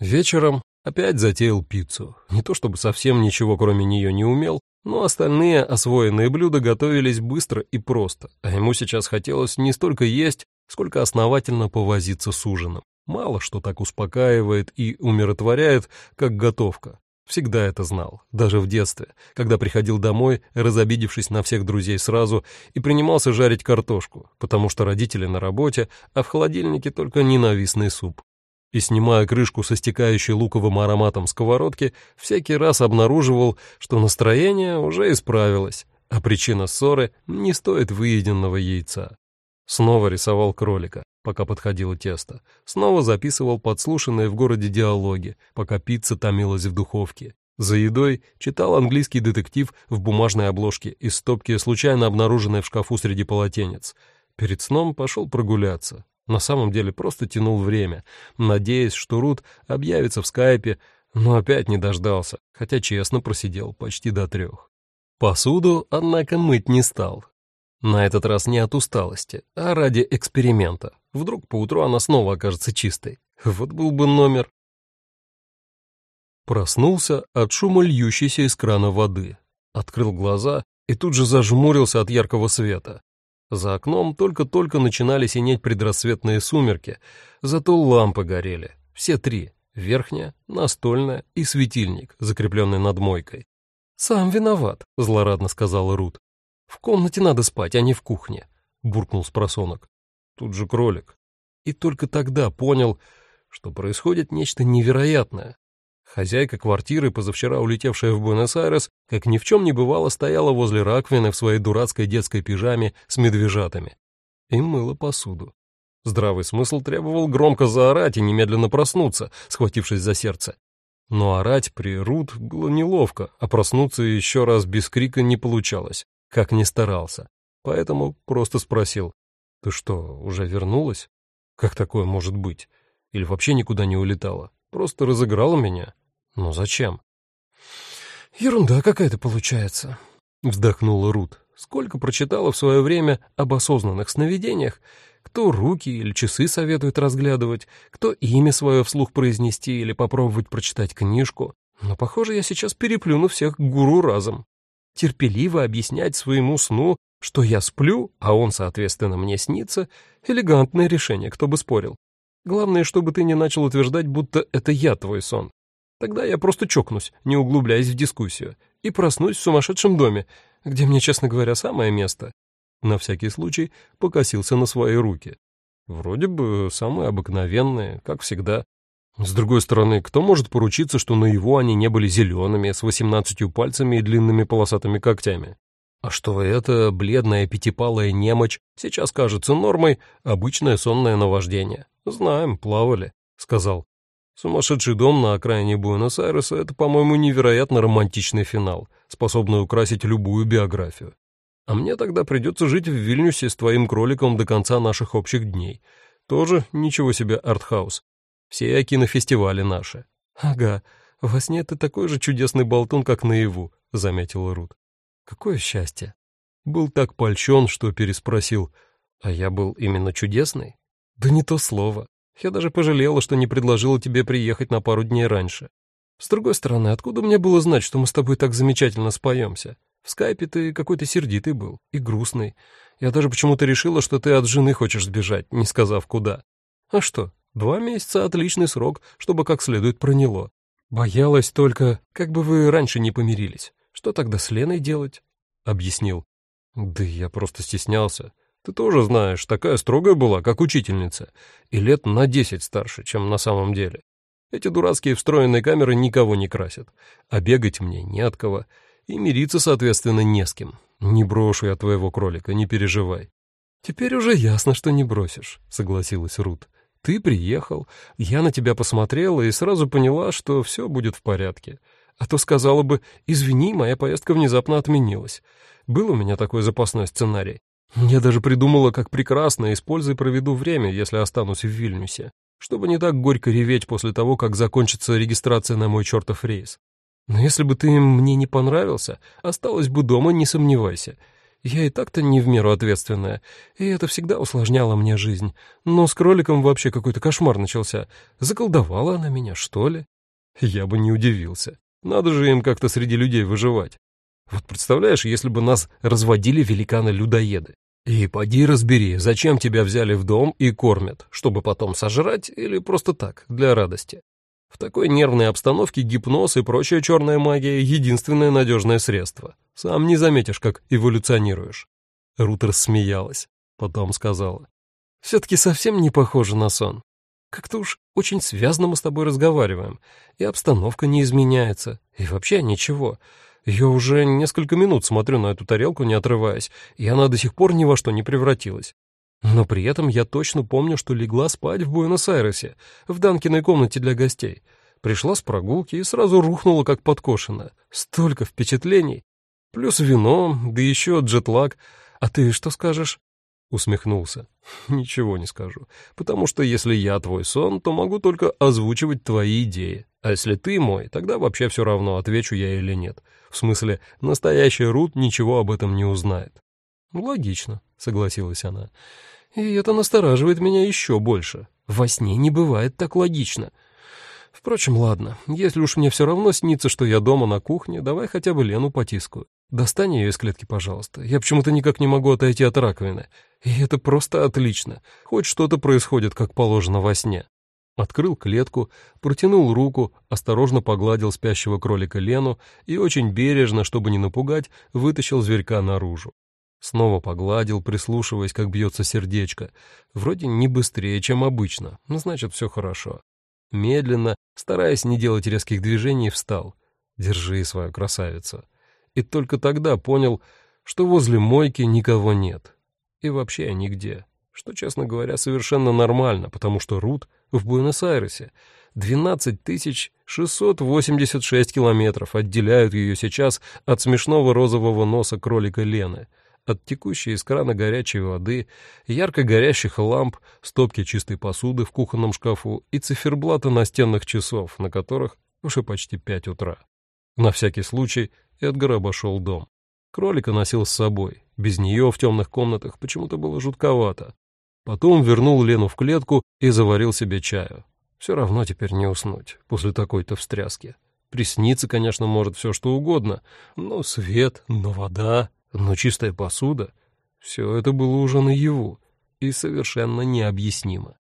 Вечером опять затеял пиццу. Не то чтобы совсем ничего кроме нее не умел, но остальные освоенные блюда готовились быстро и просто, а ему сейчас хотелось не столько есть, сколько основательно повозиться с ужином. Мало что так успокаивает и умиротворяет, как готовка. Всегда это знал, даже в детстве, когда приходил домой, разобидевшись на всех друзей сразу, и принимался жарить картошку, потому что родители на работе, а в холодильнике только ненавистный суп и, снимая крышку со стекающей луковым ароматом сковородки, всякий раз обнаруживал, что настроение уже исправилось, а причина ссоры не стоит выеденного яйца. Снова рисовал кролика, пока подходило тесто. Снова записывал подслушанные в городе диалоги, пока пицца томилась в духовке. За едой читал английский детектив в бумажной обложке из стопки, случайно обнаруженной в шкафу среди полотенец. Перед сном пошел прогуляться. На самом деле просто тянул время, надеясь, что Рут объявится в скайпе, но опять не дождался, хотя честно просидел почти до трех. Посуду, однако, мыть не стал. На этот раз не от усталости, а ради эксперимента. Вдруг поутру она снова окажется чистой. Вот был бы номер. Проснулся от шума льющейся из крана воды. Открыл глаза и тут же зажмурился от яркого света. За окном только-только начинали синеть предрассветные сумерки, зато лампы горели, все три — верхняя, настольная и светильник, закрепленный над мойкой. «Сам виноват», — злорадно сказала Рут. «В комнате надо спать, а не в кухне», — буркнул спросонок. Тут же кролик. И только тогда понял, что происходит нечто невероятное. Хозяйка квартиры, позавчера улетевшая в Буэнос-Айрес, как ни в чем не бывало, стояла возле раковины в своей дурацкой детской пижаме с медвежатами и мыла посуду. Здравый смысл требовал громко заорать и немедленно проснуться, схватившись за сердце. Но орать при Рут было неловко, а проснуться еще раз без крика не получалось, как ни старался. Поэтому просто спросил, «Ты что, уже вернулась? Как такое может быть? Или вообще никуда не улетала? Просто разыграла меня?» «Ну зачем?» «Ерунда какая-то получается», — вздохнула Рут. «Сколько прочитала в свое время об осознанных сновидениях. Кто руки или часы советует разглядывать, кто имя свое вслух произнести или попробовать прочитать книжку. Но, похоже, я сейчас переплюну всех гуру разом. Терпеливо объяснять своему сну, что я сплю, а он, соответственно, мне снится, элегантное решение, кто бы спорил. Главное, чтобы ты не начал утверждать, будто это я твой сон. Тогда я просто чокнусь, не углубляясь в дискуссию, и проснусь в сумасшедшем доме, где мне, честно говоря, самое место. На всякий случай покосился на свои руки. Вроде бы самые обыкновенные, как всегда. С другой стороны, кто может поручиться, что на его они не были зелеными, с восемнадцатью пальцами и длинными полосатыми когтями? А что это, бледная пятипалая немочь, сейчас кажется нормой, обычное сонное наваждение. Знаем, плавали, — сказал. Сумасшедший дом на окраине Буэнос-Айреса — это, по-моему, невероятно романтичный финал, способный украсить любую биографию. А мне тогда придется жить в Вильнюсе с твоим кроликом до конца наших общих дней. Тоже ничего себе артхаус. Все кинофестивали наши. Ага, во сне ты такой же чудесный болтун, как наяву, — заметила Рут. Какое счастье. Был так польщен, что переспросил. А я был именно чудесный? Да не то слово. Я даже пожалела, что не предложила тебе приехать на пару дней раньше. С другой стороны, откуда мне было знать, что мы с тобой так замечательно споемся? В скайпе ты какой-то сердитый был и грустный. Я даже почему-то решила, что ты от жены хочешь сбежать, не сказав куда. А что, два месяца — отличный срок, чтобы как следует проняло. Боялась только, как бы вы раньше не помирились. Что тогда с Леной делать? Объяснил. Да я просто стеснялся. Ты тоже знаешь, такая строгая была, как учительница, и лет на десять старше, чем на самом деле. Эти дурацкие встроенные камеры никого не красят, а бегать мне не от кого, и мириться, соответственно, не с кем. Не брошу я твоего кролика, не переживай. Теперь уже ясно, что не бросишь, согласилась Рут. Ты приехал, я на тебя посмотрела и сразу поняла, что все будет в порядке. А то сказала бы, извини, моя поездка внезапно отменилась. Был у меня такой запасной сценарий. Я даже придумала, как прекрасно, используй проведу время, если останусь в Вильнюсе, чтобы не так горько реветь после того, как закончится регистрация на мой чертов рейс. Но если бы ты мне не понравился, осталась бы дома, не сомневайся. Я и так-то не в меру ответственная, и это всегда усложняло мне жизнь. Но с кроликом вообще какой-то кошмар начался. Заколдовала она меня, что ли? Я бы не удивился. Надо же им как-то среди людей выживать. Вот представляешь, если бы нас разводили великаны-людоеды. И поди разбери, зачем тебя взяли в дом и кормят, чтобы потом сожрать или просто так, для радости. В такой нервной обстановке гипноз и прочая черная магия — единственное надежное средство. Сам не заметишь, как эволюционируешь. Рут рассмеялась, потом сказала. «Все-таки совсем не похоже на сон. Как-то уж очень связно мы с тобой разговариваем, и обстановка не изменяется, и вообще ничего. Я уже несколько минут смотрю на эту тарелку, не отрываясь, и она до сих пор ни во что не превратилась. Но при этом я точно помню, что легла спать в Буэнос-Айресе, в Данкиной комнате для гостей. Пришла с прогулки и сразу рухнула, как подкошенная. Столько впечатлений. Плюс вино, да еще джетлаг. А ты что скажешь? Усмехнулся. Ничего не скажу. Потому что если я твой сон, то могу только озвучивать твои идеи. А если ты мой, тогда вообще все равно, отвечу я или нет. В смысле, настоящий Рут ничего об этом не узнает. Логично, согласилась она. И это настораживает меня еще больше. Во сне не бывает так логично. Впрочем, ладно, если уж мне все равно снится, что я дома на кухне, давай хотя бы Лену потискаю. Достань ее из клетки, пожалуйста. Я почему-то никак не могу отойти от раковины. И это просто отлично. Хоть что-то происходит, как положено во сне. Открыл клетку, протянул руку, осторожно погладил спящего кролика Лену и очень бережно, чтобы не напугать, вытащил зверька наружу. Снова погладил, прислушиваясь, как бьется сердечко. Вроде не быстрее, чем обычно, но значит, все хорошо. Медленно, стараясь не делать резких движений, встал. «Держи свою красавицу». И только тогда понял, что возле мойки никого нет. И вообще нигде. Что, честно говоря, совершенно нормально, потому что Рут в Буэнос-Айресе. 12 686 километров отделяют ее сейчас от смешного розового носа кролика Лены — от текущей из крана горячей воды, ярко горящих ламп, стопки чистой посуды в кухонном шкафу и циферблата настенных часов, на которых уже почти пять утра. На всякий случай Эдгар обошел дом. Кролика носил с собой. Без нее в темных комнатах почему-то было жутковато. Потом вернул Лену в клетку и заварил себе чаю. Все равно теперь не уснуть после такой-то встряски. Присниться, конечно, может все что угодно, но свет, но вода, но чистая посуда — все это было уже наяву и совершенно необъяснимо.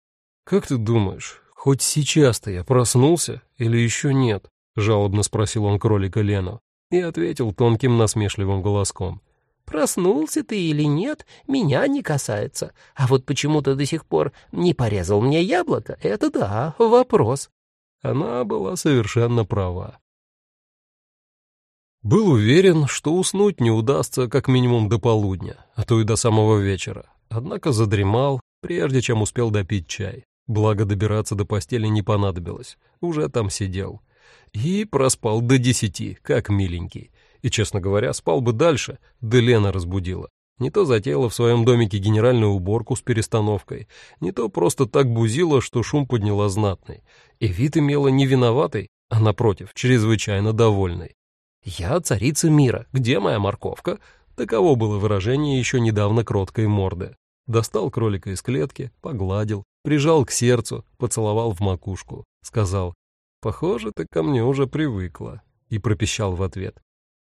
«Как ты думаешь, хоть сейчас-то я проснулся или еще нет?» — жалобно спросил он кролика Лену и ответил тонким насмешливым голоском. «Проснулся ты или нет, меня не касается. А вот почему ты до сих пор не порезал мне яблоко, это да, вопрос». Она была совершенно права. Был уверен, что уснуть не удастся как минимум до полудня, а то и до самого вечера. Однако задремал, прежде чем успел допить чай. Благо добираться до постели не понадобилось, уже там сидел. И проспал до десяти, как миленький. И, честно говоря, спал бы дальше, да Лена разбудила. Не то затеяла в своем домике генеральную уборку с перестановкой, не то просто так бузила, что шум подняла знатный. И вид имела не виноватый, а, напротив, чрезвычайно довольный. «Я царица мира, где моя морковка?» Таково было выражение еще недавно кроткой морды. Достал кролика из клетки, погладил, прижал к сердцу, поцеловал в макушку. Сказал, «Похоже, ты ко мне уже привыкла», и пропищал в ответ.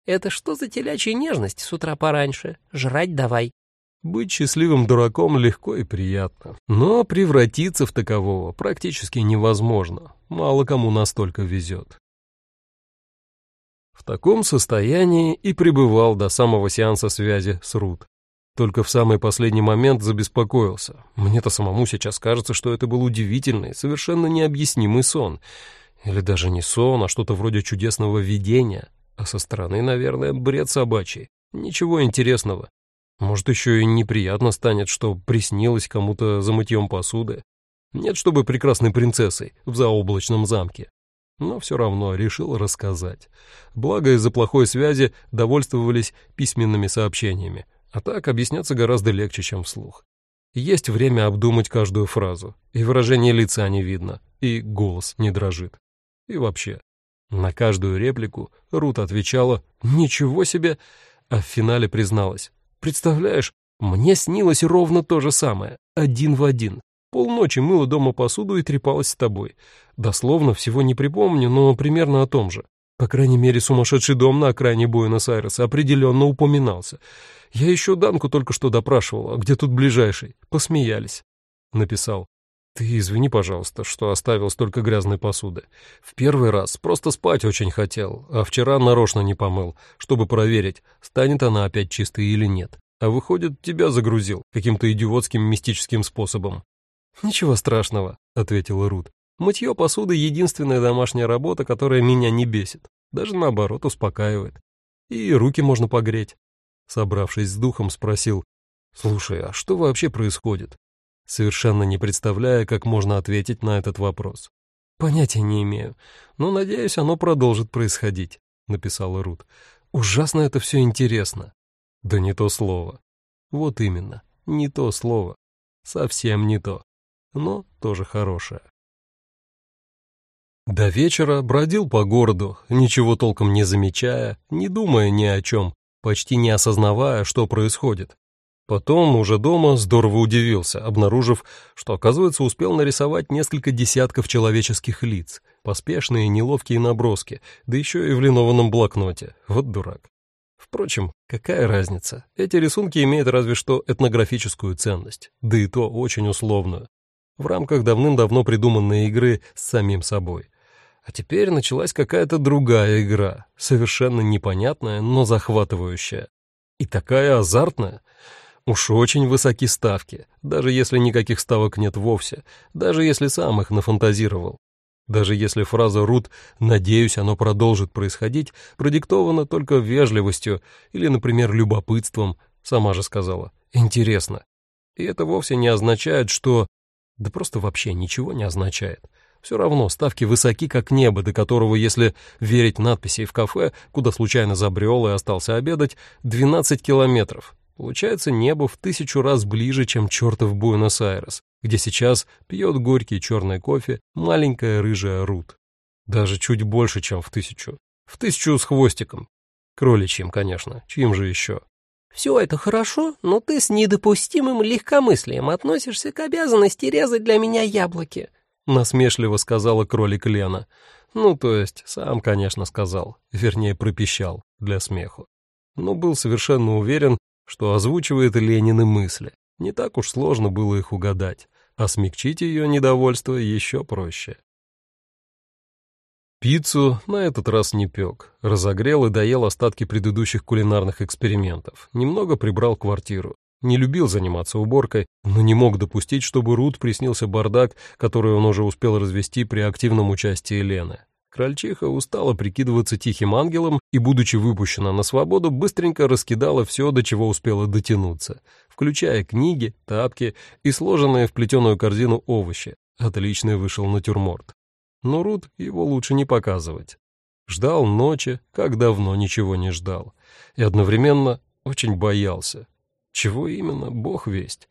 «Это что за телячья нежность с утра пораньше? Жрать давай». Быть счастливым дураком легко и приятно, но превратиться в такового практически невозможно. Мало кому настолько везет. В таком состоянии и пребывал до самого сеанса связи с Рут. Только в самый последний момент забеспокоился. Мне-то самому сейчас кажется, что это был удивительный, совершенно необъяснимый сон. Или даже не сон, а что-то вроде чудесного видения. А со стороны, наверное, бред собачий. Ничего интересного. Может, еще и неприятно станет, что приснилось кому-то за мытьем посуды. Нет, чтобы прекрасной принцессой в заоблачном замке но все равно решил рассказать. Благо, из-за плохой связи довольствовались письменными сообщениями, а так объясняться гораздо легче, чем вслух. Есть время обдумать каждую фразу, и выражение лица не видно, и голос не дрожит. И вообще, на каждую реплику Рут отвечала «Ничего себе!», а в финале призналась Представляешь, мне снилось ровно то же самое, один в один. Полночи мыла дома посуду и трепалась с тобой. Дословно всего не припомню, но примерно о том же. По крайней мере, сумасшедший дом на окраине Буэнос-Айреса определенно упоминался. Я еще Данку только что допрашивал, а где тут ближайший? Посмеялись. Написал. Ты извини, пожалуйста, что оставил столько грязной посуды. В первый раз просто спать очень хотел, а вчера нарочно не помыл, чтобы проверить, станет она опять чистой или нет. А выходит, тебя загрузил каким-то идиотским мистическим способом. «Ничего страшного», — ответила Рут. «Мытье посуды — единственная домашняя работа, которая меня не бесит. Даже наоборот успокаивает. И руки можно погреть». Собравшись с духом, спросил. «Слушай, а что вообще происходит?» Совершенно не представляя, как можно ответить на этот вопрос. «Понятия не имею, но, надеюсь, оно продолжит происходить», — написала Рут. «Ужасно это все интересно». «Да не то слово». «Вот именно, не то слово. Совсем не то» но тоже хорошее. До вечера бродил по городу, ничего толком не замечая, не думая ни о чем, почти не осознавая, что происходит. Потом, уже дома, здорово удивился, обнаружив, что, оказывается, успел нарисовать несколько десятков человеческих лиц, поспешные неловкие наброски, да еще и в линованном блокноте. Вот дурак. Впрочем, какая разница? Эти рисунки имеют разве что этнографическую ценность, да и то очень условную в рамках давным-давно придуманной игры с самим собой. А теперь началась какая-то другая игра, совершенно непонятная, но захватывающая. И такая азартная. Уж очень высоки ставки, даже если никаких ставок нет вовсе, даже если сам их нафантазировал. Даже если фраза «Рут» «надеюсь, оно продолжит происходить» продиктована только вежливостью или, например, любопытством, сама же сказала «интересно». И это вовсе не означает, что да просто вообще ничего не означает. Все равно ставки высоки, как небо, до которого, если верить надписи в кафе, куда случайно забрел и остался обедать, 12 километров. Получается небо в тысячу раз ближе, чем чертов Буэнос-Айрес, где сейчас пьет горький черный кофе маленькая рыжая Рут. Даже чуть больше, чем в тысячу. В тысячу с хвостиком. Кроличьим, конечно, чьим же еще. Все это хорошо, но ты с недопустимым легкомыслием относишься к обязанности резать для меня яблоки», — насмешливо сказала кролик Лена. Ну, то есть, сам, конечно, сказал, вернее, пропищал для смеху. Но был совершенно уверен, что озвучивает Ленины мысли. Не так уж сложно было их угадать, а смягчить ее недовольство еще проще. Пиццу на этот раз не пек. Разогрел и доел остатки предыдущих кулинарных экспериментов. Немного прибрал квартиру. Не любил заниматься уборкой, но не мог допустить, чтобы Рут приснился бардак, который он уже успел развести при активном участии Лены. Крольчиха устала прикидываться тихим ангелом и, будучи выпущена на свободу, быстренько раскидала все, до чего успела дотянуться, включая книги, тапки и сложенные в плетеную корзину овощи. Отличный вышел натюрморт но Рут его лучше не показывать. Ждал ночи, как давно ничего не ждал, и одновременно очень боялся. Чего именно, бог весть.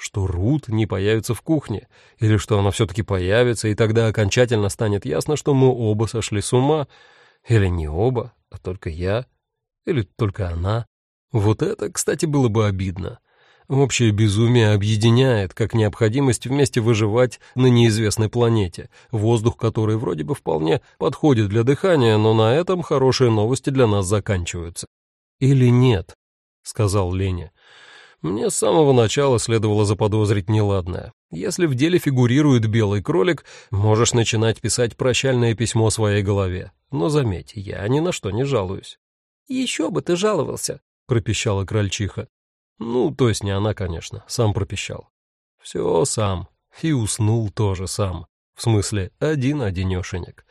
Что Рут не появится в кухне, или что она все-таки появится, и тогда окончательно станет ясно, что мы оба сошли с ума. Или не оба, а только я, или только она. Вот это, кстати, было бы обидно. Общее безумие объединяет, как необходимость вместе выживать на неизвестной планете, воздух которой вроде бы вполне подходит для дыхания, но на этом хорошие новости для нас заканчиваются. «Или нет», — сказал Леня. «Мне с самого начала следовало заподозрить неладное. Если в деле фигурирует белый кролик, можешь начинать писать прощальное письмо своей голове. Но заметь, я ни на что не жалуюсь». «Еще бы ты жаловался», — пропищала крольчиха. Ну, то есть не она, конечно, сам пропищал. Все сам. И уснул тоже сам. В смысле, один-одинешенек.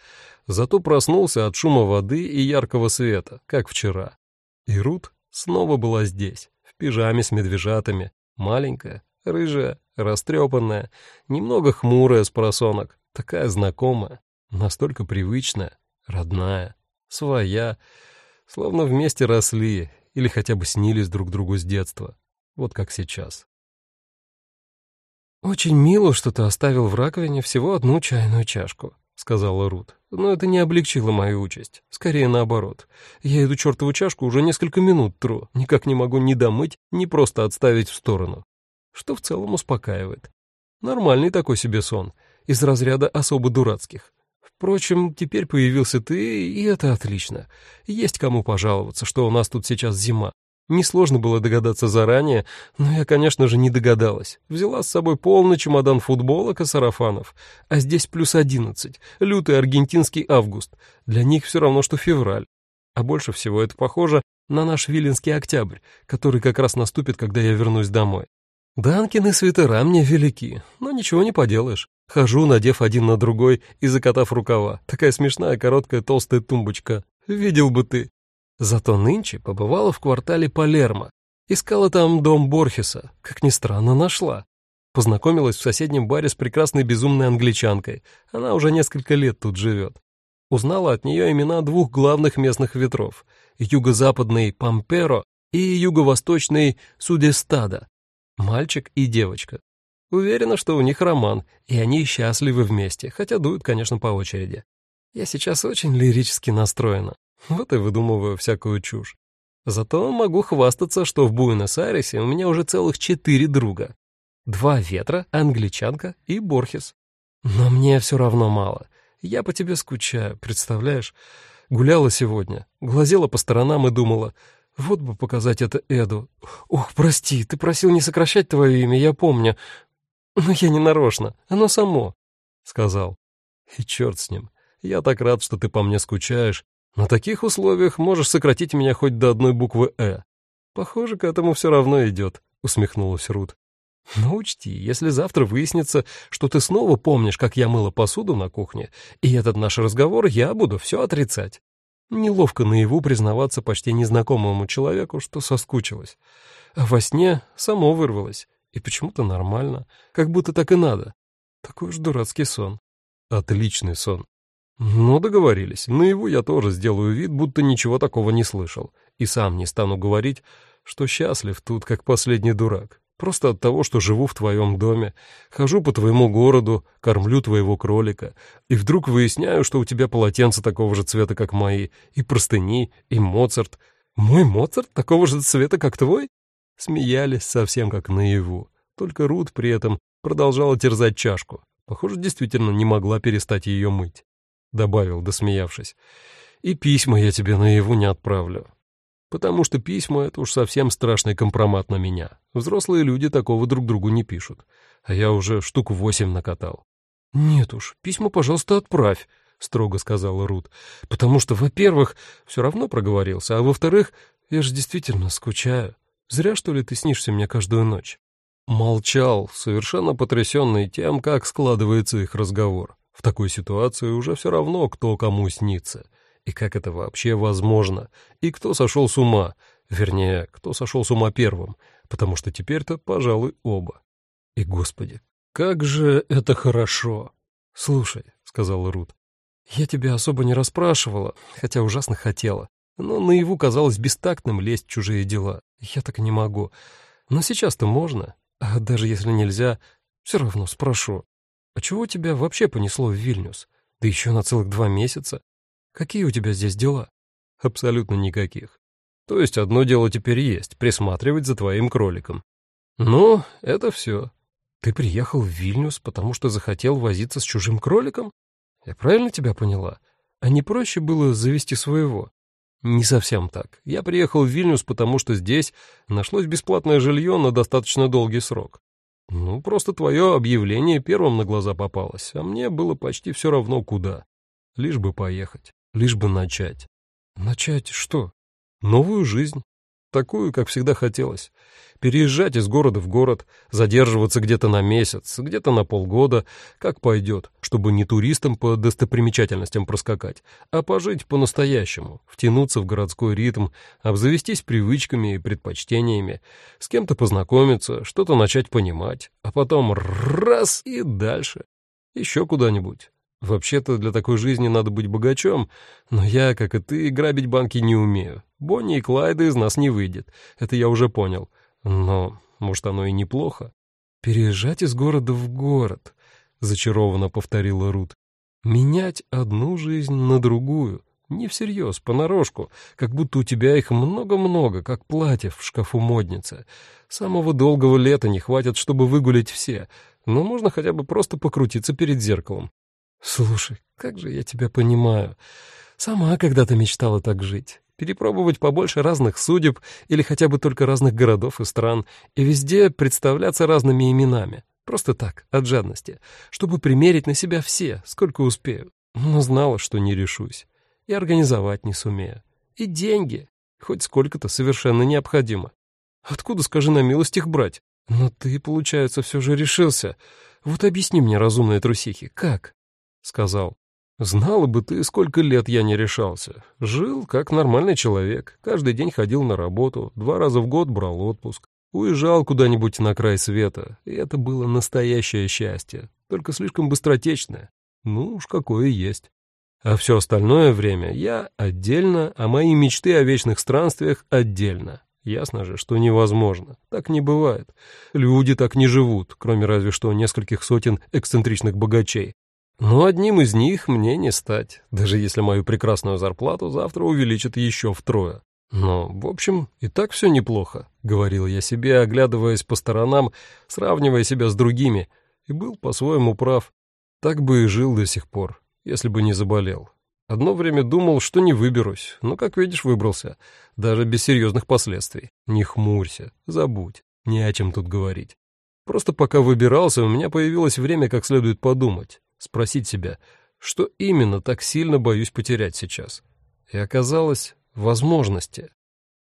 Зато проснулся от шума воды и яркого света, как вчера. И Рут снова была здесь, пижаме с медвежатами, маленькая, рыжая, растрепанная, немного хмурая с просонок, такая знакомая, настолько привычная, родная, своя, словно вместе росли или хотя бы снились друг другу с детства, вот как сейчас. «Очень мило, что ты оставил в раковине всего одну чайную чашку», — сказала Рут. Но это не облегчило мою участь. Скорее наоборот. Я эту чертову чашку уже несколько минут тру, никак не могу ни домыть, ни просто отставить в сторону. Что в целом успокаивает. Нормальный такой себе сон, из разряда особо дурацких. Впрочем, теперь появился ты, и это отлично. Есть кому пожаловаться, что у нас тут сейчас зима. Несложно было догадаться заранее, но я, конечно же, не догадалась. Взяла с собой полный чемодан футболок и сарафанов. А здесь плюс одиннадцать, лютый аргентинский август. Для них все равно, что февраль. А больше всего это похоже на наш виленский октябрь, который как раз наступит, когда я вернусь домой. Данкины свитера мне велики, но ничего не поделаешь. Хожу, надев один на другой и закатав рукава. Такая смешная короткая толстая тумбочка. Видел бы ты. Зато нынче побывала в квартале Палермо. Искала там дом Борхеса. Как ни странно, нашла. Познакомилась в соседнем баре с прекрасной безумной англичанкой. Она уже несколько лет тут живет. Узнала от нее имена двух главных местных ветров. Юго-западный Памперо и юго-восточный Судестада. Мальчик и девочка. Уверена, что у них роман, и они счастливы вместе, хотя дуют, конечно, по очереди. Я сейчас очень лирически настроена. Вот и выдумываю всякую чушь. Зато могу хвастаться, что в Буэнос-Айресе у меня уже целых четыре друга. Два ветра, англичанка и Борхес. Но мне все равно мало. Я по тебе скучаю, представляешь? Гуляла сегодня, глазела по сторонам и думала, вот бы показать это Эду. Ох, прости, ты просил не сокращать твое имя, я помню. Но я не нарочно, оно само, — сказал. И черт с ним. Я так рад, что ты по мне скучаешь, на таких условиях можешь сократить меня хоть до одной буквы «э». Похоже, к этому все равно идет, — усмехнулась Рут. Но учти, если завтра выяснится, что ты снова помнишь, как я мыла посуду на кухне, и этот наш разговор, я буду все отрицать. Неловко наяву признаваться почти незнакомому человеку, что соскучилась. А во сне само вырвалось. И почему-то нормально, как будто так и надо. Такой уж дурацкий сон. Отличный сон. «Ну, договорились. Наяву я тоже сделаю вид, будто ничего такого не слышал. И сам не стану говорить, что счастлив тут, как последний дурак. Просто от того, что живу в твоем доме, хожу по твоему городу, кормлю твоего кролика, и вдруг выясняю, что у тебя полотенце такого же цвета, как мои, и простыни, и Моцарт. Мой Моцарт такого же цвета, как твой?» Смеялись совсем как наяву. Только Рут при этом продолжала терзать чашку. Похоже, действительно не могла перестать ее мыть. — добавил, досмеявшись. «И письма я тебе наяву не отправлю. Потому что письма — это уж совсем страшный компромат на меня. Взрослые люди такого друг другу не пишут. А я уже штук восемь накатал». «Нет уж, письма, пожалуйста, отправь», — строго сказала Рут. «Потому что, во-первых, все равно проговорился, а во-вторых, я же действительно скучаю. Зря, что ли, ты снишься мне каждую ночь?» Молчал, совершенно потрясенный тем, как складывается их разговор. В такой ситуации уже все равно, кто кому снится, и как это вообще возможно, и кто сошел с ума, вернее, кто сошел с ума первым, потому что теперь-то, пожалуй, оба. И, господи, как же это хорошо! Слушай, — сказала Рут, — я тебя особо не расспрашивала, хотя ужасно хотела, но наяву казалось бестактным лезть в чужие дела. Я так не могу. Но сейчас-то можно, а даже если нельзя, все равно спрошу. А чего тебя вообще понесло в Вильнюс? Да еще на целых два месяца. Какие у тебя здесь дела? Абсолютно никаких. То есть одно дело теперь есть — присматривать за твоим кроликом. Ну, это все. Ты приехал в Вильнюс, потому что захотел возиться с чужим кроликом? Я правильно тебя поняла? А не проще было завести своего? Не совсем так. Я приехал в Вильнюс, потому что здесь нашлось бесплатное жилье на достаточно долгий срок. Ну, просто твое объявление первым на глаза попалось, а мне было почти все равно куда. Лишь бы поехать, лишь бы начать. Начать что? Новую жизнь. Такую, как всегда хотелось. Переезжать из города в город, задерживаться где-то на месяц, где-то на полгода, как пойдет, чтобы не туристам по достопримечательностям проскакать, а пожить по-настоящему, втянуться в городской ритм, обзавестись привычками и предпочтениями, с кем-то познакомиться, что-то начать понимать, а потом раз и дальше. Еще куда-нибудь. Вообще-то для такой жизни надо быть богачом, но я, как и ты, грабить банки не умею. Бонни и Клайда из нас не выйдет, это я уже понял. Но, может, оно и неплохо. Переезжать из города в город, — зачарованно повторила Рут. Менять одну жизнь на другую. Не всерьез, понарошку, как будто у тебя их много-много, как платьев в шкафу модницы. Самого долгого лета не хватит, чтобы выгулить все, но можно хотя бы просто покрутиться перед зеркалом. Слушай, как же я тебя понимаю. Сама когда-то мечтала так жить. Перепробовать побольше разных судеб или хотя бы только разных городов и стран, и везде представляться разными именами. Просто так, от жадности, чтобы примерить на себя все, сколько успею. Но знала, что не решусь. И организовать не сумею. И деньги, хоть сколько-то совершенно необходимо. Откуда, скажи на милость, их брать? Но ты, получается, все же решился. Вот объясни мне, разумные трусихи, как? Сказал. Знала бы ты, сколько лет я не решался. Жил как нормальный человек. Каждый день ходил на работу, два раза в год брал отпуск. Уезжал куда-нибудь на край света, и это было настоящее счастье, только слишком быстротечное. Ну уж какое есть. А все остальное время я отдельно, а мои мечты о вечных странствиях отдельно. Ясно же, что невозможно. Так не бывает. Люди так не живут, кроме разве что нескольких сотен эксцентричных богачей. Но одним из них мне не стать, даже если мою прекрасную зарплату завтра увеличат еще втрое. «Но, в общем, и так все неплохо», — говорил я себе, оглядываясь по сторонам, сравнивая себя с другими, и был по-своему прав. Так бы и жил до сих пор, если бы не заболел. Одно время думал, что не выберусь, но, как видишь, выбрался, даже без серьезных последствий. Не хмурься, забудь, не о чем тут говорить. Просто пока выбирался, у меня появилось время как следует подумать, спросить себя, что именно так сильно боюсь потерять сейчас. И оказалось, возможности.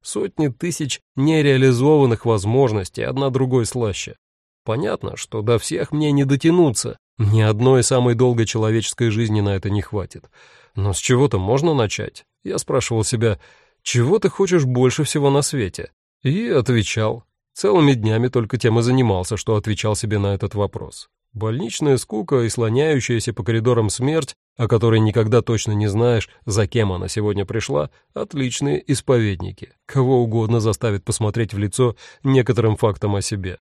Сотни тысяч нереализованных возможностей, одна другой слаще. Понятно, что до всех мне не дотянуться, ни одной самой долгой человеческой жизни на это не хватит. Но с чего-то можно начать. Я спрашивал себя, чего ты хочешь больше всего на свете? И отвечал. Целыми днями только тем и занимался, что отвечал себе на этот вопрос. Больничная скука и слоняющаяся по коридорам смерть о которой никогда точно не знаешь, за кем она сегодня пришла, отличные исповедники. Кого угодно заставит посмотреть в лицо некоторым фактам о себе.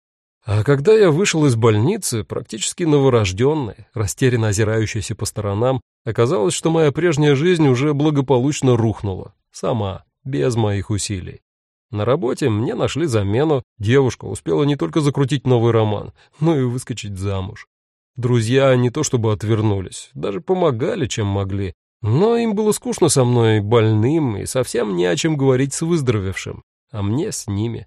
А когда я вышел из больницы, практически новорожденный, растерянно озирающийся по сторонам, оказалось, что моя прежняя жизнь уже благополучно рухнула. Сама, без моих усилий. На работе мне нашли замену, девушка успела не только закрутить новый роман, но и выскочить замуж. Друзья не то чтобы отвернулись, даже помогали, чем могли. Но им было скучно со мной, больным, и совсем не о чем говорить с выздоровевшим. А мне с ними.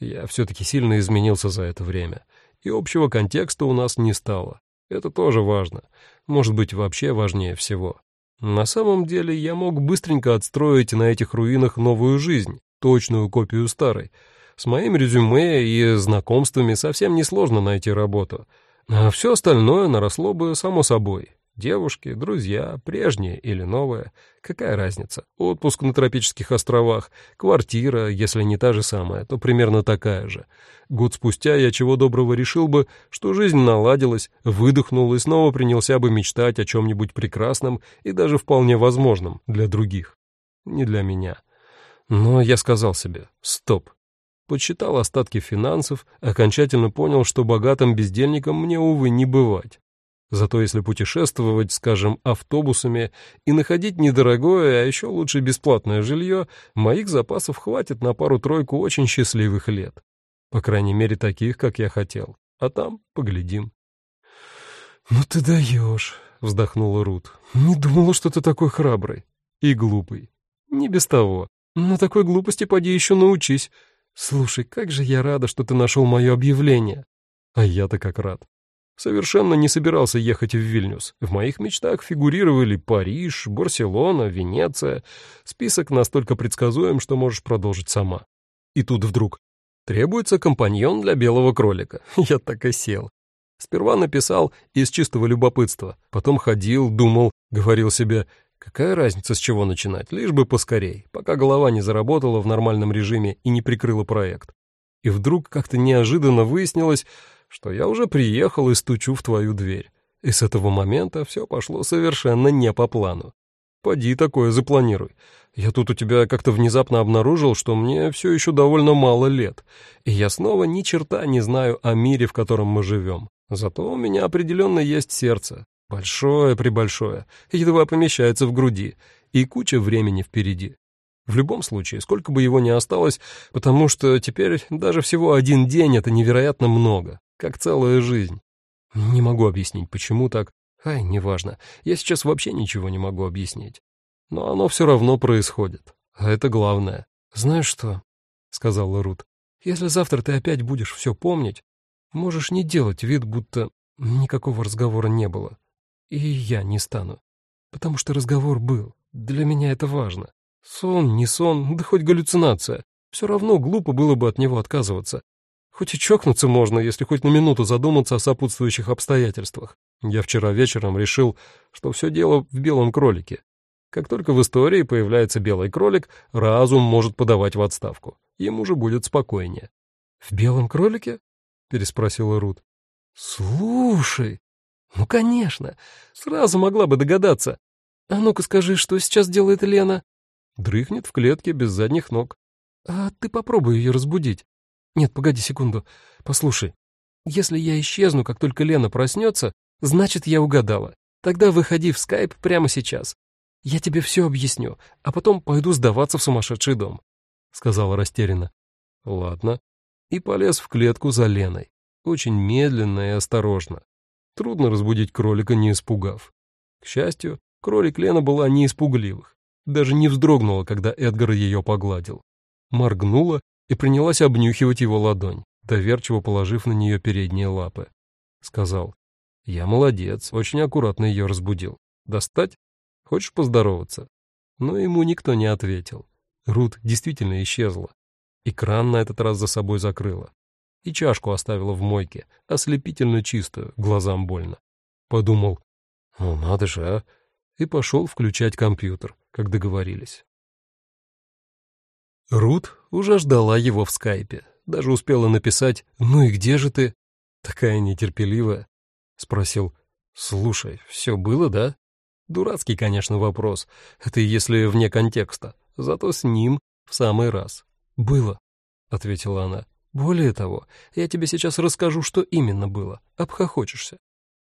Я все-таки сильно изменился за это время. И общего контекста у нас не стало. Это тоже важно. Может быть, вообще важнее всего. На самом деле я мог быстренько отстроить на этих руинах новую жизнь, точную копию старой. С моим резюме и знакомствами совсем несложно найти работу — а все остальное наросло бы само собой. Девушки, друзья, прежние или новые. Какая разница? Отпуск на тропических островах, квартира, если не та же самая, то примерно такая же. Год спустя я чего доброго решил бы, что жизнь наладилась, выдохнул и снова принялся бы мечтать о чем-нибудь прекрасном и даже вполне возможном для других. Не для меня. Но я сказал себе «стоп». Подсчитал остатки финансов, окончательно понял, что богатым бездельником мне, увы, не бывать. Зато если путешествовать, скажем, автобусами и находить недорогое, а еще лучше бесплатное жилье, моих запасов хватит на пару-тройку очень счастливых лет. По крайней мере, таких, как я хотел. А там поглядим. «Ну ты даешь», — вздохнула Рут. «Не думала, что ты такой храбрый и глупый. Не без того. На такой глупости поди еще научись. «Слушай, как же я рада, что ты нашел мое объявление!» А я-то как рад. Совершенно не собирался ехать в Вильнюс. В моих мечтах фигурировали Париж, Барселона, Венеция. Список настолько предсказуем, что можешь продолжить сама. И тут вдруг требуется компаньон для белого кролика. Я так и сел. Сперва написал из чистого любопытства, потом ходил, думал, говорил себе, Какая разница, с чего начинать, лишь бы поскорей, пока голова не заработала в нормальном режиме и не прикрыла проект. И вдруг как-то неожиданно выяснилось, что я уже приехал и стучу в твою дверь. И с этого момента все пошло совершенно не по плану. Поди такое запланируй. Я тут у тебя как-то внезапно обнаружил, что мне все еще довольно мало лет, и я снова ни черта не знаю о мире, в котором мы живем. Зато у меня определенно есть сердце, Большое-пребольшое, едва помещается в груди, и куча времени впереди. В любом случае, сколько бы его ни осталось, потому что теперь даже всего один день — это невероятно много, как целая жизнь. Не могу объяснить, почему так. Ай, неважно, я сейчас вообще ничего не могу объяснить. Но оно все равно происходит, а это главное. «Знаешь что?» — сказала Рут. «Если завтра ты опять будешь все помнить, можешь не делать вид, будто никакого разговора не было. И я не стану. Потому что разговор был. Для меня это важно. Сон, не сон, да хоть галлюцинация. Все равно глупо было бы от него отказываться. Хоть и чокнуться можно, если хоть на минуту задуматься о сопутствующих обстоятельствах. Я вчера вечером решил, что все дело в белом кролике. Как только в истории появляется белый кролик, разум может подавать в отставку. Ему же будет спокойнее. «В белом кролике?» — переспросила Рут. «Слушай, «Ну, конечно. Сразу могла бы догадаться. А ну-ка скажи, что сейчас делает Лена?» «Дрыхнет в клетке без задних ног». «А ты попробуй ее разбудить». «Нет, погоди секунду. Послушай. Если я исчезну, как только Лена проснется, значит, я угадала. Тогда выходи в скайп прямо сейчас. Я тебе все объясню, а потом пойду сдаваться в сумасшедший дом», — сказала растерянно. «Ладно». И полез в клетку за Леной. Очень медленно и осторожно. Трудно разбудить кролика, не испугав. К счастью, кролик Лена была не испугливых. Даже не вздрогнула, когда Эдгар ее погладил. Моргнула и принялась обнюхивать его ладонь, доверчиво положив на нее передние лапы. Сказал, «Я молодец, очень аккуратно ее разбудил. Достать? Хочешь поздороваться?» Но ему никто не ответил. Рут действительно исчезла. И кран на этот раз за собой закрыла и чашку оставила в мойке, ослепительно чистую, глазам больно. Подумал, ну надо же, а, и пошел включать компьютер, как договорились. Рут уже ждала его в скайпе, даже успела написать «Ну и где же ты?» Такая нетерпеливая. Спросил «Слушай, все было, да?» Дурацкий, конечно, вопрос, это если вне контекста, зато с ним в самый раз. «Было», — ответила она. Более того, я тебе сейчас расскажу, что именно было. Обхохочешься.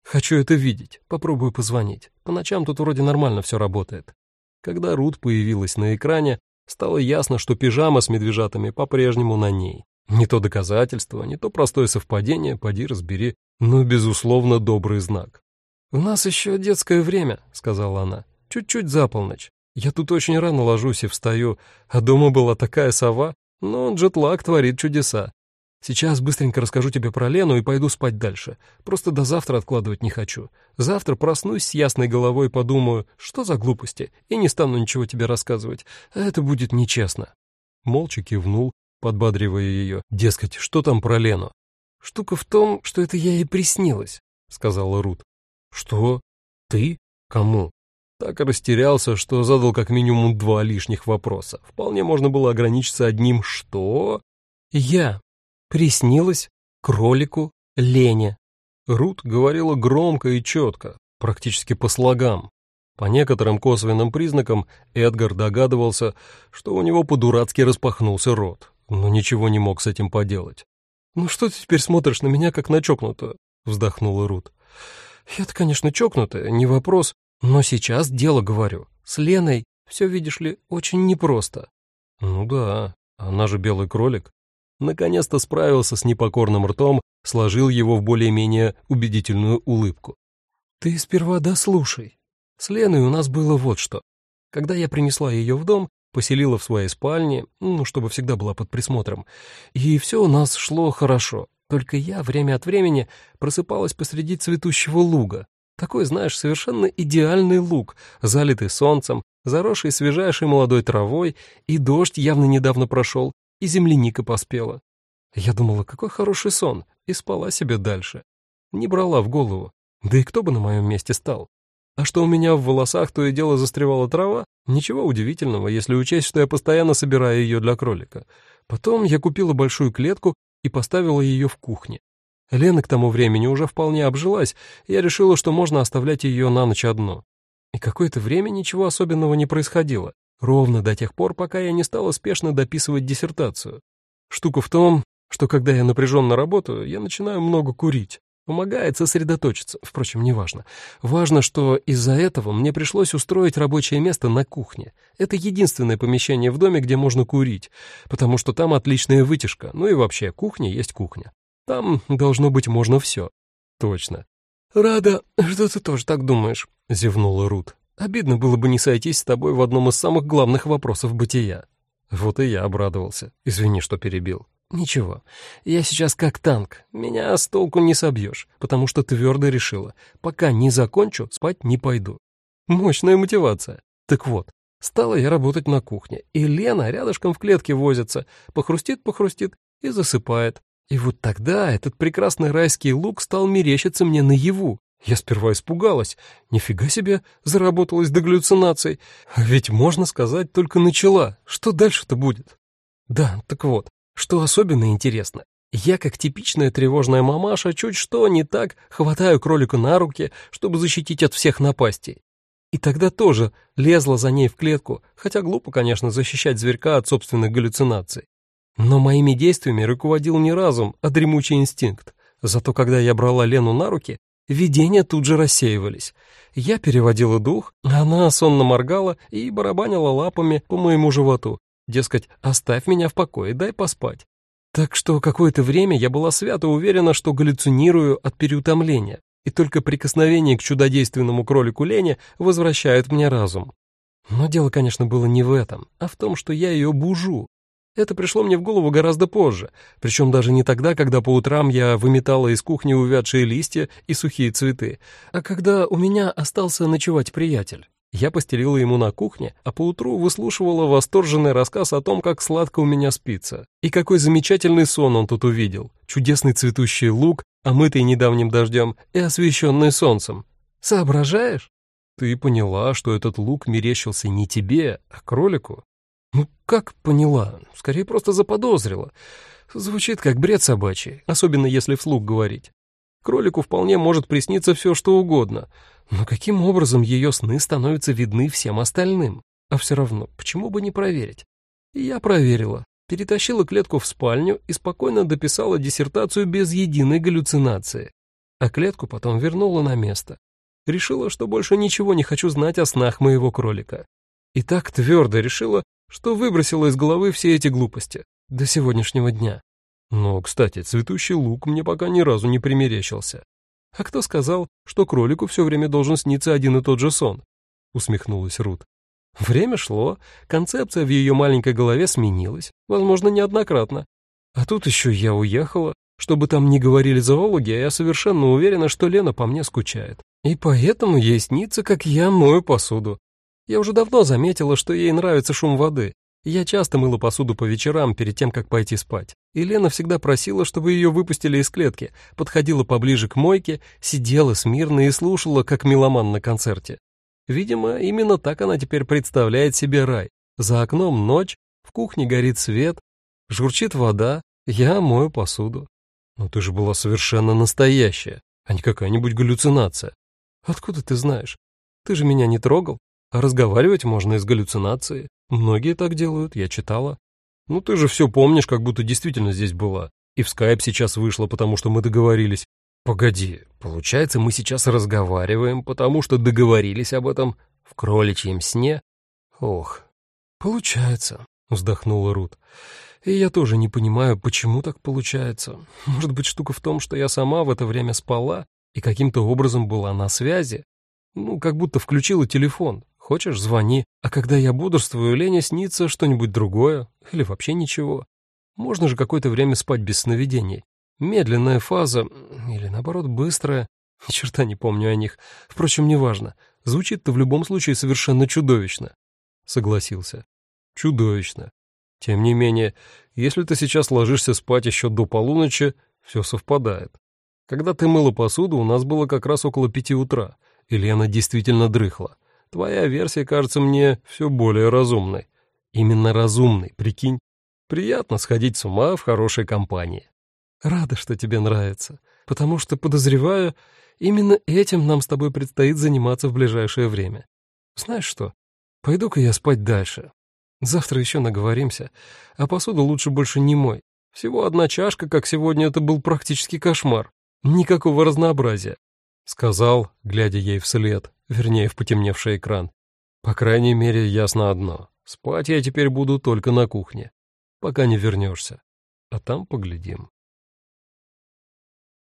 Хочу это видеть. Попробую позвонить. По ночам тут вроде нормально все работает. Когда Рут появилась на экране, стало ясно, что пижама с медвежатами по-прежнему на ней. Не то доказательство, не то простое совпадение, поди разбери, но, безусловно, добрый знак. «У нас еще детское время», — сказала она, — «чуть-чуть за полночь. Я тут очень рано ложусь и встаю, а дома была такая сова, но джетлаг творит чудеса. Сейчас быстренько расскажу тебе про Лену и пойду спать дальше. Просто до завтра откладывать не хочу. Завтра проснусь с ясной головой и подумаю, что за глупости, и не стану ничего тебе рассказывать. А это будет нечестно». Молча кивнул, подбадривая ее. Дескать, что там про Лену? «Штука в том, что это я ей приснилась», — сказала Рут. «Что? Ты? Кому?» Так растерялся, что задал как минимум два лишних вопроса. Вполне можно было ограничиться одним «что?» «Я», Приснилось кролику Лене. Рут говорила громко и четко, практически по слогам. По некоторым косвенным признакам Эдгар догадывался, что у него по-дурацки распахнулся рот, но ничего не мог с этим поделать. «Ну что ты теперь смотришь на меня, как на чокнутую?» — вздохнула Рут. «Я-то, конечно, чокнутая, не вопрос, но сейчас дело говорю. С Леной все, видишь ли, очень непросто». «Ну да, она же белый кролик» наконец-то справился с непокорным ртом, сложил его в более-менее убедительную улыбку. «Ты сперва дослушай. С Леной у нас было вот что. Когда я принесла ее в дом, поселила в своей спальне, ну, чтобы всегда была под присмотром, и все у нас шло хорошо. Только я время от времени просыпалась посреди цветущего луга. Такой, знаешь, совершенно идеальный луг, залитый солнцем, заросший свежайшей молодой травой, и дождь явно недавно прошел, и земляника поспела. Я думала, какой хороший сон, и спала себе дальше. Не брала в голову. Да и кто бы на моем месте стал? А что у меня в волосах то и дело застревала трава, ничего удивительного, если учесть, что я постоянно собираю ее для кролика. Потом я купила большую клетку и поставила ее в кухне. Лена к тому времени уже вполне обжилась, и я решила, что можно оставлять ее на ночь одну. И какое-то время ничего особенного не происходило. Ровно до тех пор, пока я не стала спешно дописывать диссертацию. Штука в том, что когда я напряженно работаю, я начинаю много курить. Помогает сосредоточиться, впрочем, неважно. Важно, что из-за этого мне пришлось устроить рабочее место на кухне. Это единственное помещение в доме, где можно курить, потому что там отличная вытяжка, ну и вообще кухня есть кухня. Там должно быть можно все. Точно. «Рада, что ты тоже так думаешь», — зевнула Рут. «Обидно было бы не сойтись с тобой в одном из самых главных вопросов бытия». Вот и я обрадовался. Извини, что перебил. «Ничего, я сейчас как танк, меня с толку не собьешь, потому что твердо решила, пока не закончу, спать не пойду». Мощная мотивация. Так вот, стала я работать на кухне, и Лена рядышком в клетке возится, похрустит-похрустит и засыпает. И вот тогда этот прекрасный райский лук стал мерещиться мне наяву. Я сперва испугалась. Нифига себе, заработалась до галлюцинаций. Ведь, можно сказать, только начала. Что дальше-то будет? Да, так вот, что особенно интересно, я, как типичная тревожная мамаша, чуть что не так, хватаю кролика на руки, чтобы защитить от всех напастей. И тогда тоже лезла за ней в клетку, хотя глупо, конечно, защищать зверька от собственных галлюцинаций. Но моими действиями руководил не разум, а дремучий инстинкт. Зато когда я брала Лену на руки, видения тут же рассеивались. Я переводила дух, она сонно моргала и барабанила лапами по моему животу, Дескать, оставь меня в покое, дай поспать. Так что какое-то время я была свято уверена, что галлюцинирую от переутомления, и только прикосновение к чудодейственному кролику Лене возвращает мне разум. Но дело, конечно, было не в этом, а в том, что я ее бужу. Это пришло мне в голову гораздо позже, причем даже не тогда, когда по утрам я выметала из кухни увядшие листья и сухие цветы, а когда у меня остался ночевать приятель. Я постелила ему на кухне, а поутру выслушивала восторженный рассказ о том, как сладко у меня спится. И какой замечательный сон он тут увидел. Чудесный цветущий луг, омытый недавним дождем и освещенный солнцем. Соображаешь? Ты поняла, что этот лук мерещился не тебе, а кролику? Ну, как поняла? Скорее, просто заподозрила. Звучит как бред собачий, особенно если вслух говорить. Кролику вполне может присниться все, что угодно — но каким образом ее сны становятся видны всем остальным? А все равно, почему бы не проверить? Я проверила, перетащила клетку в спальню и спокойно дописала диссертацию без единой галлюцинации. А клетку потом вернула на место. Решила, что больше ничего не хочу знать о снах моего кролика. И так твердо решила, что выбросила из головы все эти глупости до сегодняшнего дня. Но, кстати, цветущий лук мне пока ни разу не примерещился. «А кто сказал, что кролику все время должен сниться один и тот же сон?» — усмехнулась Рут. Время шло, концепция в ее маленькой голове сменилась, возможно, неоднократно. А тут еще я уехала. Чтобы там не говорили зоологи, я совершенно уверена, что Лена по мне скучает. И поэтому ей снится, как я мою посуду. Я уже давно заметила, что ей нравится шум воды, я часто мыла посуду по вечерам перед тем, как пойти спать. И Лена всегда просила, чтобы ее выпустили из клетки, подходила поближе к мойке, сидела смирно и слушала, как меломан на концерте. Видимо, именно так она теперь представляет себе рай. За окном ночь, в кухне горит свет, журчит вода, я мою посуду. Но ты же была совершенно настоящая, а не какая-нибудь галлюцинация. Откуда ты знаешь? Ты же меня не трогал, разговаривать можно из галлюцинации. Многие так делают, я читала. Ну ты же все помнишь, как будто действительно здесь была. И в скайп сейчас вышло, потому что мы договорились. Погоди, получается, мы сейчас разговариваем, потому что договорились об этом в кроличьем сне? Ох, получается, вздохнула Рут. И я тоже не понимаю, почему так получается. Может быть, штука в том, что я сама в это время спала и каким-то образом была на связи. Ну, как будто включила телефон, Хочешь, звони. А когда я бодрствую, Лене снится что-нибудь другое или вообще ничего. Можно же какое-то время спать без сновидений. Медленная фаза или, наоборот, быстрая. Ни черта не помню о них. Впрочем, неважно. Звучит-то в любом случае совершенно чудовищно. Согласился. Чудовищно. Тем не менее, если ты сейчас ложишься спать еще до полуночи, все совпадает. Когда ты мыла посуду, у нас было как раз около пяти утра, и Лена действительно дрыхла. Твоя версия кажется мне все более разумной. Именно разумной, прикинь. Приятно сходить с ума в хорошей компании. Рада, что тебе нравится, потому что, подозреваю, именно этим нам с тобой предстоит заниматься в ближайшее время. Знаешь что, пойду-ка я спать дальше. Завтра еще наговоримся, а посуду лучше больше не мой. Всего одна чашка, как сегодня, это был практически кошмар. Никакого разнообразия. Сказал, глядя ей вслед, вернее, в потемневший экран. По крайней мере, ясно одно. Спать я теперь буду только на кухне, пока не вернешься. А там поглядим.